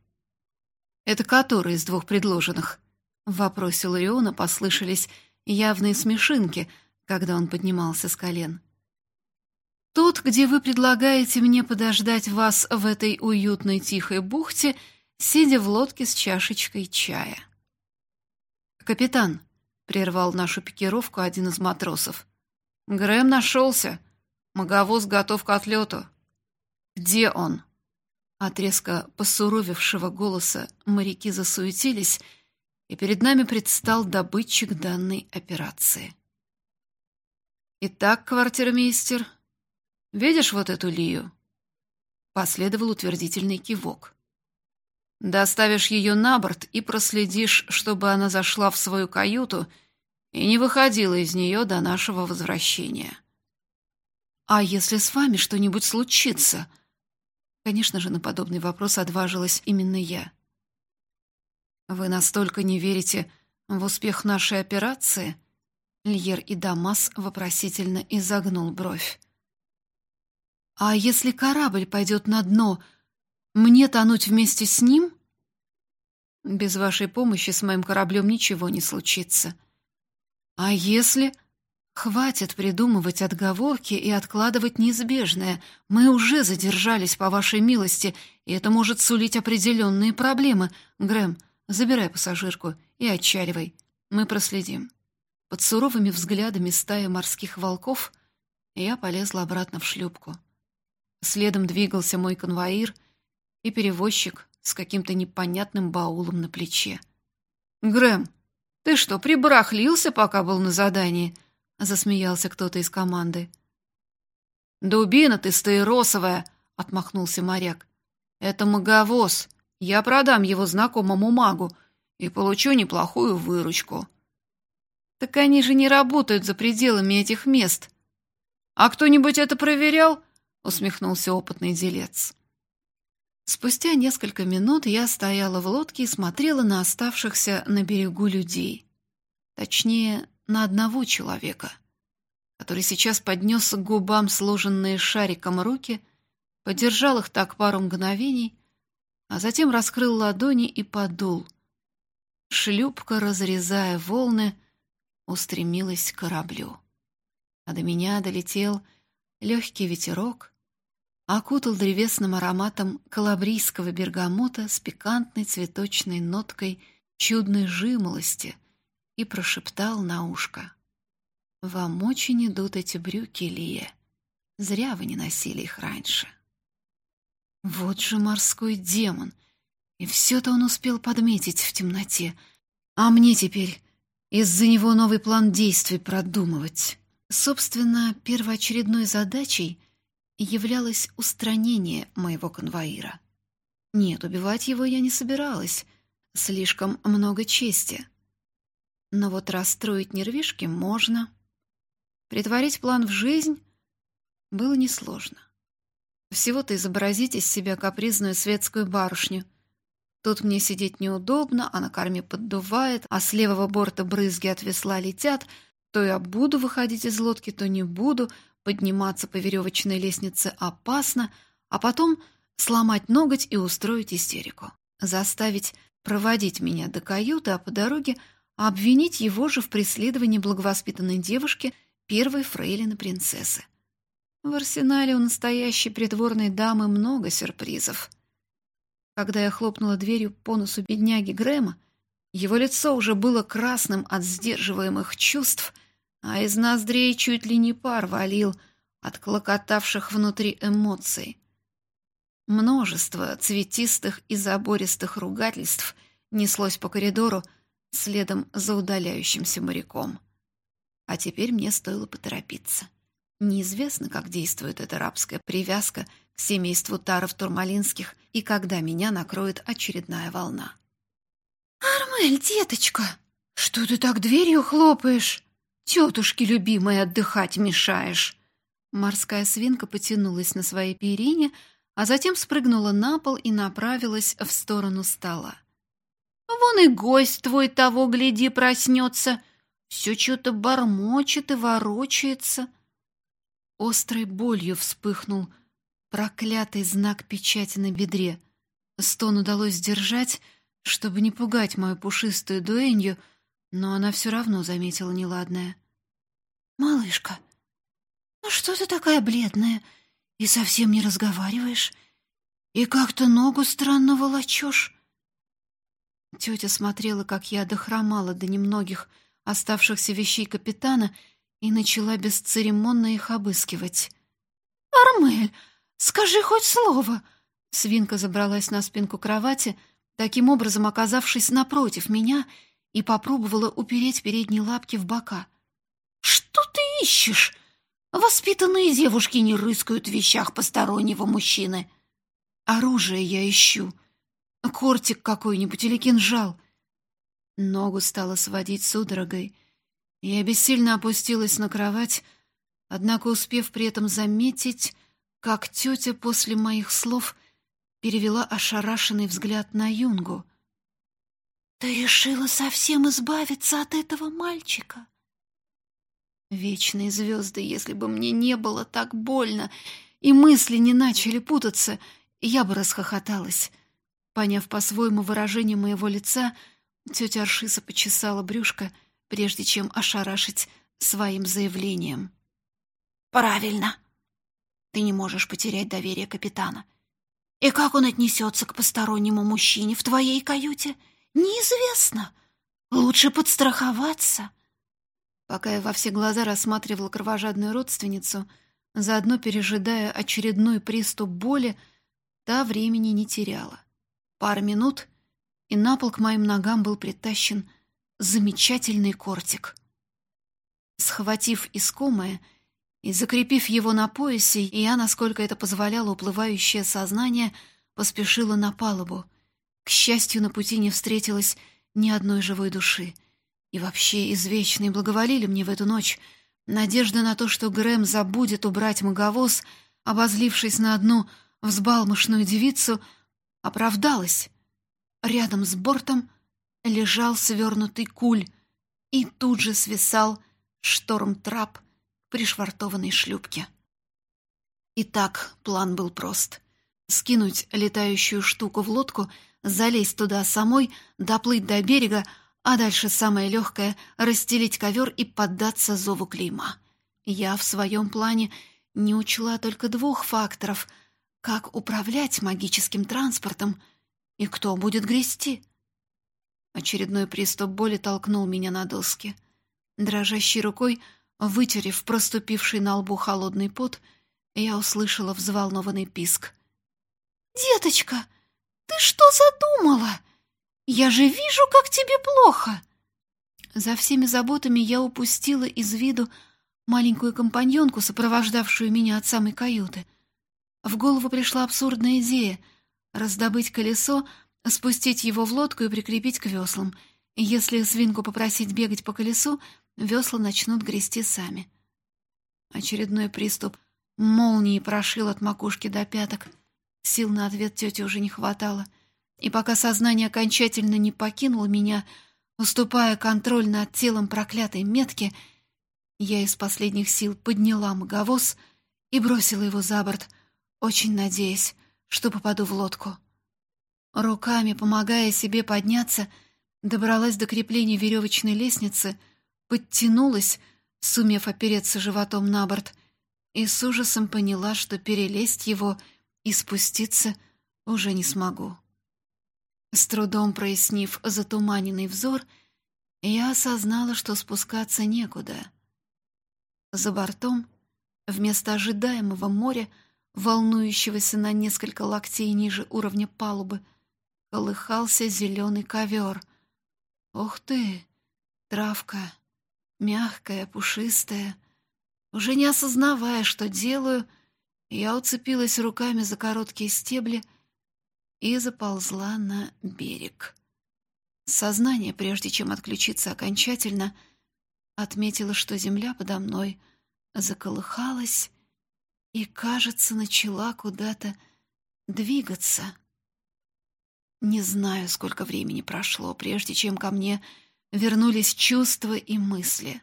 Это который из двух предложенных? В вопросе Лариона послышались явные смешинки, когда он поднимался с колен. Тот, где вы предлагаете мне подождать вас в этой уютной тихой бухте, сидя в лодке с чашечкой чая. «Капитан», — прервал нашу пикировку один из матросов, — «Грэм нашелся. Маговоз готов к отлету». «Где он?» От резко посуровевшего голоса моряки засуетились, и перед нами предстал добытчик данной операции. «Итак, квартирмейстер, видишь вот эту Лию?» Последовал утвердительный кивок. «Доставишь ее на борт и проследишь, чтобы она зашла в свою каюту и не выходила из нее до нашего возвращения». «А если с вами что-нибудь случится?» Конечно же, на подобный вопрос отважилась именно я. «Вы настолько не верите в успех нашей операции?» Льер и Дамас вопросительно изогнул бровь. «А если корабль пойдет на дно, мне тонуть вместе с ним?» «Без вашей помощи с моим кораблем ничего не случится». «А если...» «Хватит придумывать отговорки и откладывать неизбежное. Мы уже задержались, по вашей милости, и это может сулить определенные проблемы. Грэм, забирай пассажирку и отчаливай. Мы проследим». Под суровыми взглядами стаи морских волков я полезла обратно в шлюпку. Следом двигался мой конвоир и перевозчик с каким-то непонятным баулом на плече. «Грэм, ты что, прибарахлился, пока был на задании?» — засмеялся кто-то из команды. «Дубина ты стаиросовая!» — отмахнулся моряк. «Это маговоз. Я продам его знакомому магу и получу неплохую выручку». «Так они же не работают за пределами этих мест». «А кто-нибудь это проверял?» — усмехнулся опытный делец. Спустя несколько минут я стояла в лодке и смотрела на оставшихся на берегу людей. Точнее, на одного человека, который сейчас поднес к губам сложенные шариком руки, подержал их так пару мгновений, а затем раскрыл ладони и подул. Шлюпка, разрезая волны, устремилась к кораблю. А до меня долетел легкий ветерок, окутал древесным ароматом калабрийского бергамота с пикантной цветочной ноткой чудной жимолости — и прошептал на ушко. «Вам очень идут эти брюки, Лия. Зря вы не носили их раньше». Вот же морской демон! И все-то он успел подметить в темноте. А мне теперь из-за него новый план действий продумывать. Собственно, первоочередной задачей являлось устранение моего конвоира. Нет, убивать его я не собиралась. Слишком много чести. Но вот расстроить нервишки можно. Притворить план в жизнь было несложно. Всего-то изобразить из себя капризную светскую барышню. Тут мне сидеть неудобно, а на корме поддувает, а с левого борта брызги от весла летят. То я буду выходить из лодки, то не буду. Подниматься по веревочной лестнице опасно, а потом сломать ноготь и устроить истерику. Заставить проводить меня до каюты, а по дороге — а обвинить его же в преследовании благовоспитанной девушки, первой фрейлины принцессы. В арсенале у настоящей придворной дамы много сюрпризов. Когда я хлопнула дверью по носу бедняги Грэма, Его лицо уже было красным от сдерживаемых чувств, а из ноздрей чуть ли не пар валил от клокотавших внутри эмоций. Множество цветистых и забористых ругательств неслось по коридору следом за удаляющимся моряком. А теперь мне стоило поторопиться. Неизвестно, как действует эта рабская привязка к семейству Таров-Турмалинских и когда меня накроет очередная волна. «Армель, деточка, что ты так дверью хлопаешь? Тетушке любимой отдыхать мешаешь!» Морская свинка потянулась на своей перине, а затем спрыгнула на пол и направилась в сторону стола. «Вон и гость твой того, гляди, проснется. Все что-то бормочет и ворочается». Острой болью вспыхнул проклятый знак печати на бедре. Стон удалось сдержать, чтобы не пугать мою пушистую дуэнью, но она все равно заметила неладное. «Малышка, ну что ты такая бледная и совсем не разговариваешь? И как-то ногу странно волочешь?» Тетя смотрела, как я дохромала до немногих оставшихся вещей капитана и начала бесцеремонно их обыскивать. «Армель, скажи хоть слово!» Свинка забралась на спинку кровати, таким образом оказавшись напротив меня, и попробовала упереть передние лапки в бока. «Что ты ищешь? Воспитанные девушки не рыскают в вещах постороннего мужчины». «Оружие я ищу. Кортик какой-нибудь или кинжал». Ногу стало сводить судорогой — я бессильно опустилась на кровать, однако успев при этом заметить, как тетя после моих слов перевела ошарашенный взгляд на Юнгу. «Ты решила совсем избавиться от этого мальчика?» Вечные звезды, если бы мне не было так больно, и мысли не начали путаться, я бы расхохоталась. Поняв по-своему выражение моего лица, тетя Аршиса почесала брюшко — прежде чем ошарашить своим заявлением. «Правильно. Ты не можешь потерять доверие капитана. И как он отнесется к постороннему мужчине в твоей каюте, неизвестно. Лучше подстраховаться». Пока я во все глаза рассматривала кровожадную родственницу, заодно пережидая очередной приступ боли, та времени не теряла. Пара минут, и на пол к моим ногам был притащен замечательный кортик. Схватив искомое и закрепив его на поясе, я, насколько это позволяло уплывающее сознание, поспешила на палубу. К счастью, на пути не встретилось ни одной живой души. И вообще извечные благоволили мне в эту ночь. Надежда на то, что Грэм забудет убрать маговоз, обозлившись на одну взбалмошную девицу, оправдалась. Рядом с бортом лежал свернутый куль, и тут же свисал шторм-трап пришвартованной шлюпке. Итак, план был прост. Скинуть летающую штуку в лодку, залезть туда самой, доплыть до берега, а дальше самое легкое — расстелить ковер и поддаться зову клейма. Я в своем плане не учла только двух факторов — как управлять магическим транспортом и кто будет грести — Очередной приступ боли толкнул меня на доски. Дрожащей рукой, вытерев проступивший на лбу холодный пот, я услышала взволнованный писк. «Деточка, ты что задумала? Я же вижу, как тебе плохо!» За всеми заботами я упустила из виду маленькую компаньонку, сопровождавшую меня от самой каюты. В голову пришла абсурдная идея — раздобыть колесо, спустить его в лодку и прикрепить к веслам. Если свинку попросить бегать по колесу, весла начнут грести сами. Очередной приступ молнии прошил от макушки до пяток. Сил на ответ тети уже не хватало. И пока сознание окончательно не покинуло меня, уступая контроль над телом проклятой метки, я из последних сил подняла маговоз и бросила его за борт, очень надеясь, что попаду в лодку. Руками, помогая себе подняться, добралась до крепления веревочной лестницы, подтянулась, сумев опереться животом на борт, и с ужасом поняла, что перелезть его и спуститься уже не смогу. С трудом прояснив затуманенный взор, я осознала, что спускаться некуда. За бортом, вместо ожидаемого моря, волнующегося на несколько локтей ниже уровня палубы, колыхался зеленый ковер. Ух ты! Травка, мягкая, пушистая. Уже не осознавая, что делаю, я уцепилась руками за короткие стебли и заползла на берег. Сознание, прежде чем отключиться окончательно, отметило, что земля подо мной заколыхалась и, кажется, начала куда-то двигаться. Не знаю, сколько времени прошло, прежде чем ко мне вернулись чувства и мысли.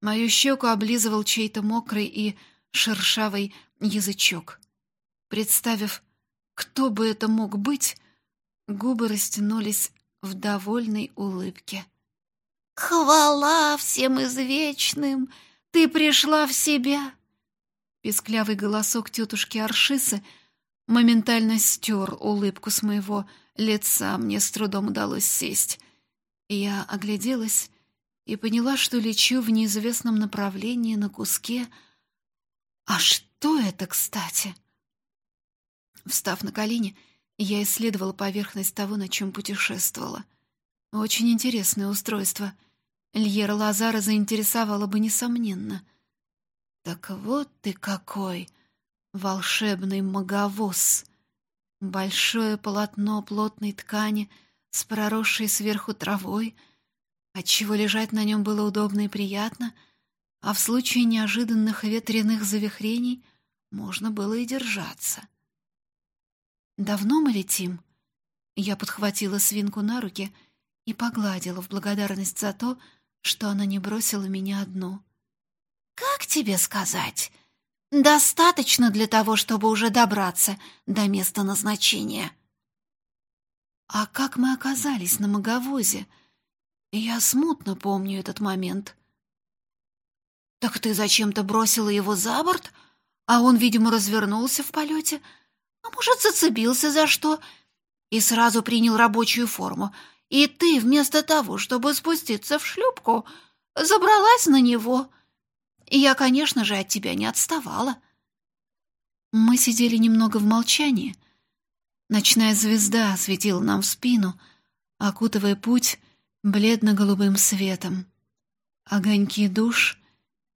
Мою щеку облизывал чей-то мокрый и шершавый язычок. Представив, кто бы это мог быть, губы растянулись в довольной улыбке. «Хвала всем извечным! Ты пришла в себя!» Песклявый голосок тетушки Аршисы моментально стер улыбку с моего лица. Мне с трудом удалось сесть. Я огляделась и поняла, что лечу в неизвестном направлении на куске. А что это, кстати? Встав на колени, я исследовала поверхность того, на чем путешествовала. Очень интересное устройство. Льера Лазара заинтересовало бы, несомненно. Так вот ты какой! Волшебный маговоз! Большое полотно плотной ткани с проросшей сверху травой, отчего лежать на нем было удобно и приятно, а в случае неожиданных ветряных завихрений можно было и держаться. «Давно мы летим?» Я подхватила свинку на руки и погладила в благодарность за то, что она не бросила меня одну. «Как тебе сказать? Достаточно для того, чтобы уже добраться до места назначения». «А как мы оказались на маговозе? Я смутно помню этот момент». «Так ты зачем-то бросила его за борт, а он, видимо, развернулся в полете?» А может, зацепился за что? И сразу принял рабочую форму. И ты, вместо того, чтобы спуститься в шлюпку, забралась на него. И я, конечно же, от тебя не отставала. Мы сидели немного в молчании. Ночная звезда светила нам в спину, окутывая путь бледно-голубым светом. Огоньки душ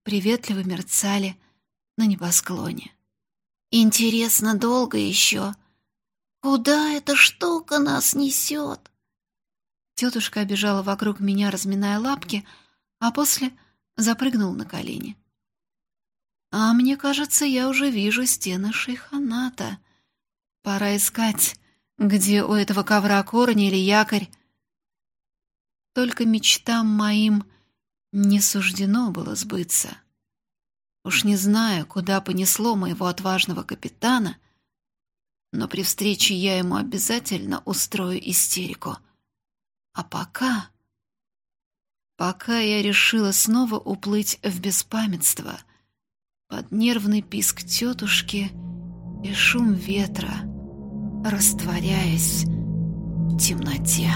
приветливо мерцали на небосклоне. Интересно, долго еще? Куда эта штука нас несет? Тетушка обежала вокруг меня, разминая лапки, а после запрыгнул на колени. А мне кажется, я уже вижу стены шейханата. Пора искать, где у этого ковра корни или якорь. Только мечтам моим не суждено было сбыться. Уж не знаю, куда понесло моего отважного капитана, но при встрече я ему обязательно устрою истерику. А пока... Пока я решила снова уплыть в беспамятство под нервный писк тетушки и шум ветра, растворяясь в темноте.